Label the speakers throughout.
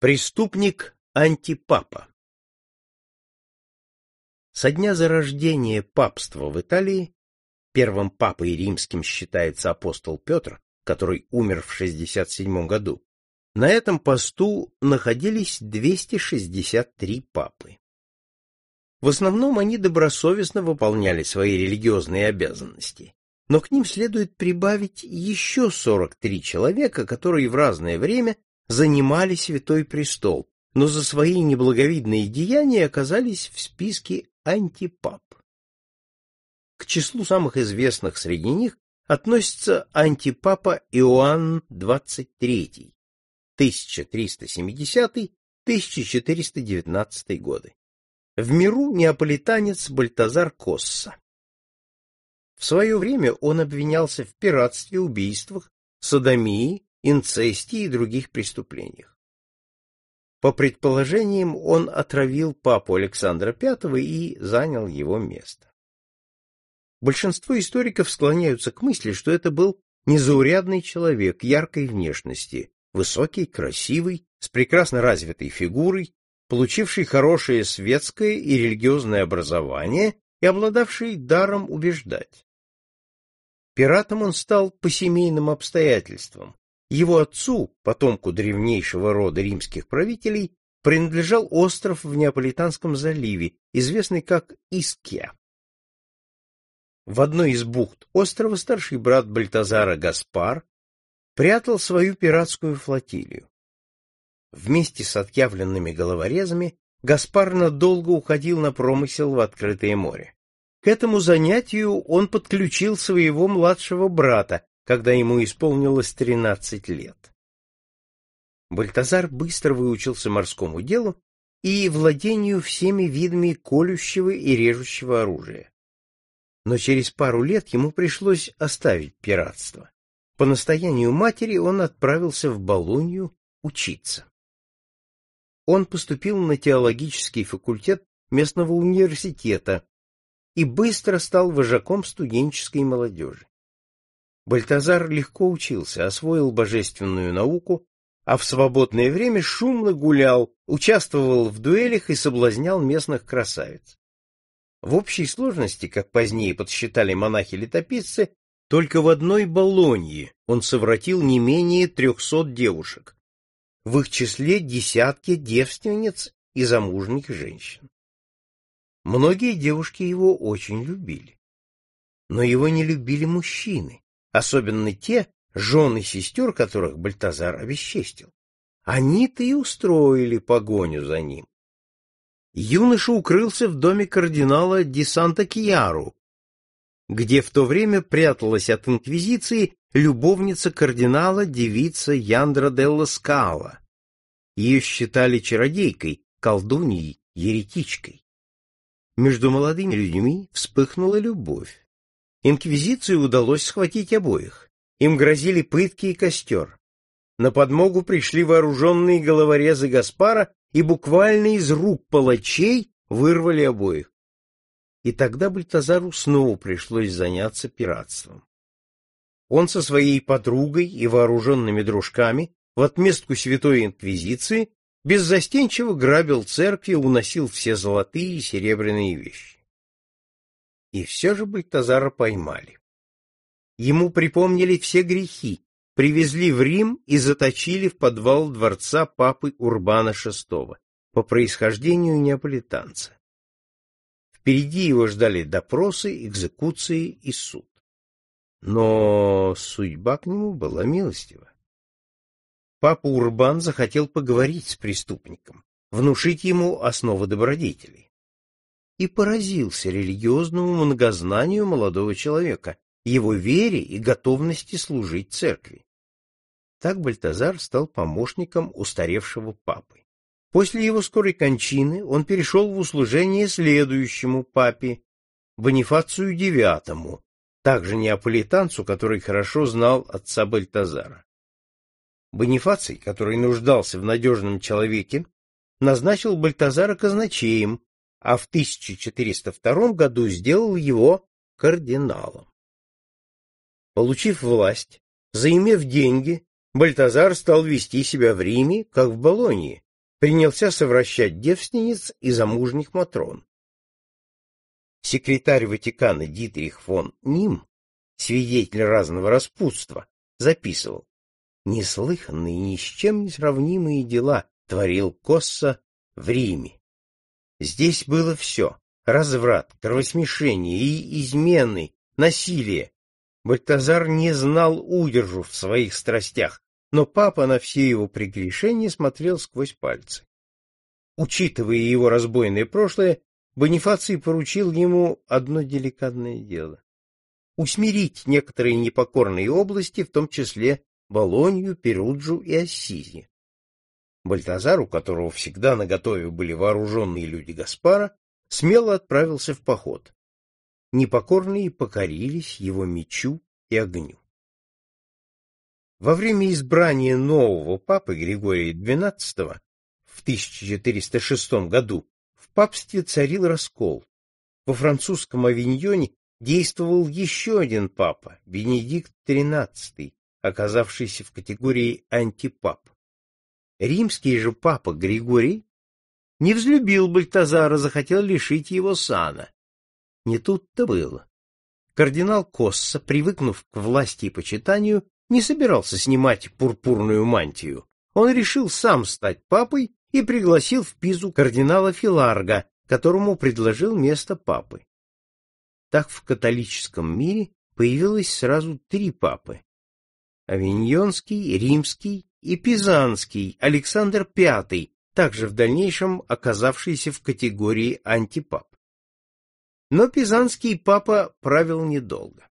Speaker 1: Преступник антипапа Со дня зарождения папства в Италии первым папой римским считается апостол Петр, который умер в 67 году. На этом посту находились 263 папы. В основном они добросовестно выполняли свои религиозные обязанности, но к ним следует прибавить еще 43 человека, которые в разное время занимали святой престол, но за свои неблаговидные деяния оказались в списке антипап. К числу самых известных среди них относится антипапа Иоанн XXIII 1370-1419 годы. В миру неаполитанец Бальтазар Косса. В свое время он обвинялся в пиратстве, убийствах, содомии инцесте и других преступлениях. По предположениям, он отравил папу Александра V и занял его место. Большинство историков склоняются к мысли, что это был незаурядный человек яркой внешности, высокий, красивый, с прекрасно развитой фигурой, получивший хорошее светское и религиозное образование и обладавший даром убеждать. Пиратом он стал по семейным обстоятельствам, его отцу, потомку древнейшего рода римских правителей, принадлежал остров в Неаполитанском заливе, известный как Искья. В одной из бухт острова старший брат Бальтазара Гаспар прятал свою пиратскую флотилию. Вместе с отъявленными головорезами Гаспар надолго уходил на промысел в открытое море. К этому занятию он подключил своего младшего брата, когда ему исполнилось тринадцать лет. Бальтазар быстро выучился морскому делу и владению всеми видами колющего и режущего оружия. Но через пару лет ему пришлось оставить пиратство. По настоянию матери он отправился в Болонью учиться. Он поступил на теологический факультет местного университета и быстро стал вожаком студенческой молодежи. Бальтазар легко учился, освоил божественную науку, а в свободное время шумно гулял, участвовал в дуэлях и соблазнял местных красавиц. В общей сложности, как позднее подсчитали монахи-летописцы, только в одной Болонье он совратил не менее трехсот девушек, в их числе десятки девственниц и замужних женщин. Многие девушки его очень любили. Но его не любили мужчины, особенно те, жены сестер, которых Бальтазар обесчестил. Они-то и устроили погоню за ним. Юноша укрылся в доме кардинала Ди Санта-Кьяру, где в то время пряталась от инквизиции любовница кардинала девица Яндра делла Скала. Ее считали чародейкой, колдуньей, еретичкой. Между молодыми людьми вспыхнула любовь. Инквизиции удалось схватить обоих. Им грозили пытки и костер. На подмогу пришли вооруженные головорезы Гаспара и буквально из рук палачей вырвали обоих. И тогда Бальтазару снова пришлось заняться пиратством. Он со своей подругой и вооруженными дружками в отместку Святой Инквизиции беззастенчиво грабил церкви уносил все золотые и серебряные вещи. И все же Бальтазара поймали. Ему припомнили все грехи, привезли в Рим и заточили в подвал дворца папы Урбана VI, по происхождению неаполитанца. Впереди его ждали допросы, экзекуции и суд. Но судьба к нему была милостива. Папа Урбан захотел поговорить с преступником, внушить ему основы добродетелей и поразился религиозному многознанию молодого человека, его вере и готовности служить церкви. Так Бальтазар стал помощником устаревшего папы. После его скорой кончины он перешел в услужение следующему папе, Бонифацию IX, также неаполитанцу, который хорошо знал отца Бальтазара. Бонифаций, который нуждался в надежном человеке, назначил Бальтазара казначеем, а в 1402 году сделал его кардиналом. Получив власть, заимев деньги, Бальтазар стал вести себя в Риме, как в Болонье, принялся совращать девственниц и замужних матрон. Секретарь Ватикана Дитрих фон Ним, свидетель разного распутства, записывал «Неслыханные ни с чем не сравнимые дела творил Косса в Риме. Здесь было все — разврат, кровосмешение и измены, насилие. Бальтазар не знал удержу в своих страстях, но папа на все его прегрешения смотрел сквозь пальцы. Учитывая его разбойное прошлое, Бонифаций поручил ему одно деликатное дело — усмирить некоторые непокорные области, в том числе Болонью, Перуджу и Ассизи. Бальтазар, у которого всегда наготове были вооруженные люди Гаспара, смело отправился в поход. Непокорные покорились его мечу и огню. Во время избрания нового папы Григория XII в 1406 году в папстве царил раскол. Во французском авиньоне действовал еще один папа, Бенедикт XIII, оказавшийся в категории антипап. Римский же папа Григорий не взлюбил Бальтазара, захотел лишить его сана. Не тут-то было. Кардинал Косса, привыкнув к власти и почитанию, не собирался снимать пурпурную мантию. Он решил сам стать папой и пригласил в Пизу кардинала Филарга, которому предложил место папы. Так в католическом мире появилось сразу три папы. Авиньонский, Римский и Пизанский Александр V, также в дальнейшем оказавшийся в категории антипап. Но Пизанский папа правил недолго.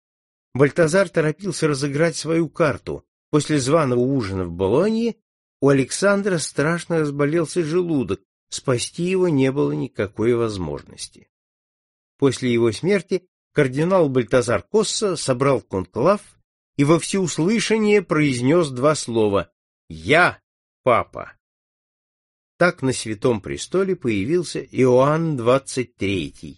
Speaker 1: Бальтазар торопился разыграть свою карту. После званого ужина в Болонье у Александра страшно разболелся желудок, спасти его не было никакой возможности. После его смерти кардинал Бальтазар Косса собрал конклав и во всеуслышание произнес два слова «Я папа». Так на Святом Престоле появился Иоанн XXIII.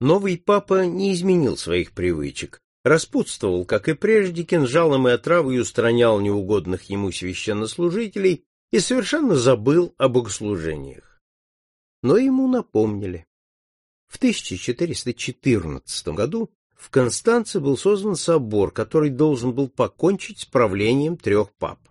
Speaker 1: Новый папа не изменил своих привычек, распутствовал, как и прежде, кинжалом и отравой устранял неугодных ему священнослужителей и совершенно забыл о богослужениях. Но ему напомнили. В 1414 году в Констанце был создан собор, который должен был покончить с правлением трех пап.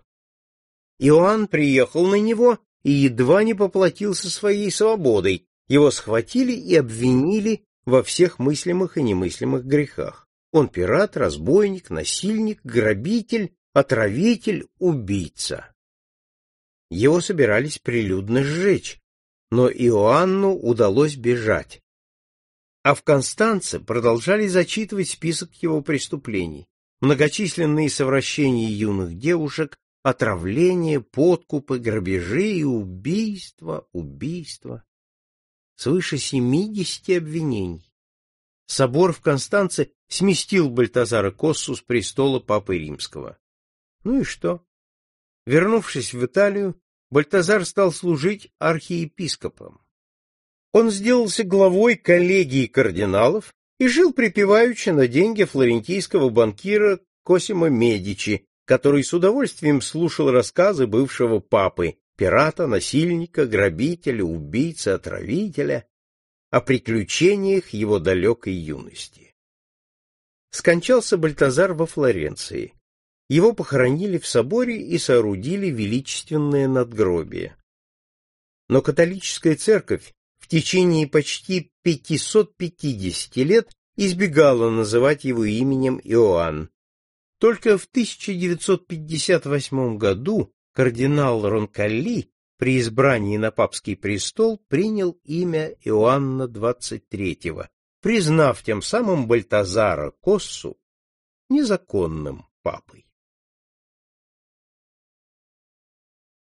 Speaker 1: Иоанн приехал на него и едва не поплатился своей свободой, его схватили и обвинили во всех мыслимых и немыслимых грехах. Он пират, разбойник, насильник, грабитель, отравитель, убийца. Его собирались прилюдно сжечь, но Иоанну удалось бежать. А в Констанце продолжали зачитывать список его преступлений. Многочисленные совращения юных девушек, отравления, подкупы, грабежи и убийства, убийства. Свыше семидесяти обвинений. Собор в Констанце сместил Бальтазара Коссу с престола Папы Римского. Ну и что? Вернувшись в Италию, Бальтазар стал служить архиепископом. Он сделался главой коллегии кардиналов и жил припеваючи на деньги флорентийского банкира Косимо Медичи, который с удовольствием слушал рассказы бывшего папы, пирата, насильника, грабителя, убийцы, отравителя, о приключениях его далекой юности. Скончался Бальтазар во Флоренции. Его похоронили в соборе и соорудили величественное надгробие. Но католическая церковь в течение почти 550 лет избегала называть его именем Иоанн. Только в 1958 году кардинал Ронкалли при избрании на папский престол принял имя Иоанна XXIII, признав тем самым Бальтазара Коссу незаконным папой.